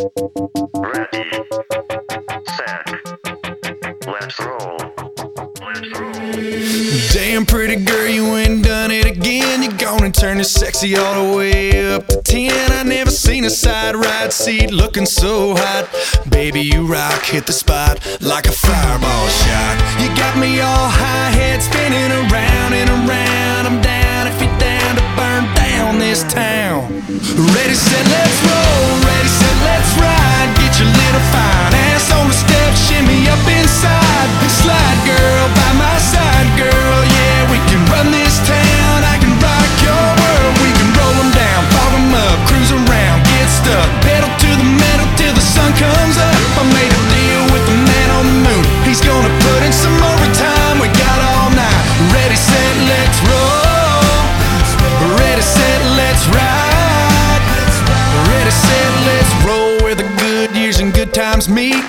Ready, set, let's roll. Damn pretty girl, you ain't done it again. You're gonna turn it sexy all the way up to 10. I never seen a side ride seat looking so hot. Baby, you rock, hit the spot like a fireball shot. You got me all high, head spinning around and around. I'm down if you're down to burn down this town. Ready, set, let's roll.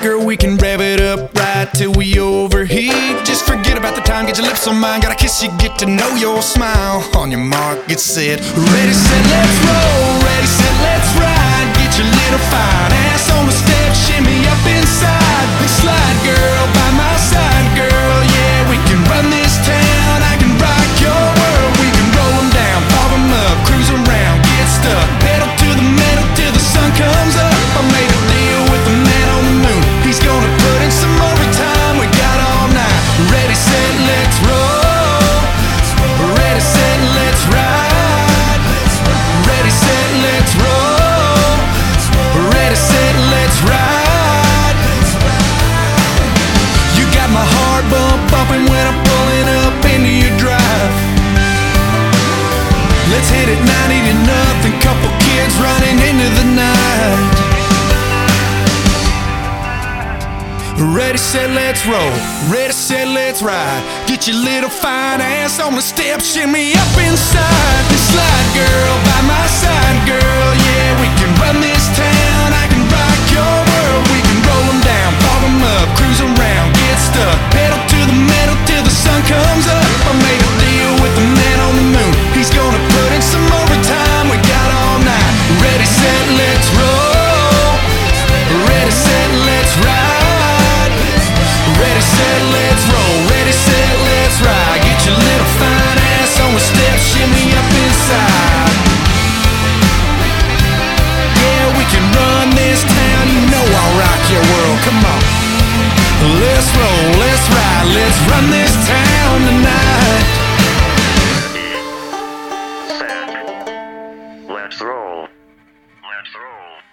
Girl, we can rev it up right till we overheat. Just forget about the time, get your lips on mine. Gotta kiss you, get to know your smile. On your mark, get set. Ready, set, let's roll. Ready, set, let's ride. Get your little fine Ready, set, let's roll. Ready, set, let's ride. Get your little fine ass on the step, shimmy up inside. let's run this town tonight. Let's roll. Let's roll.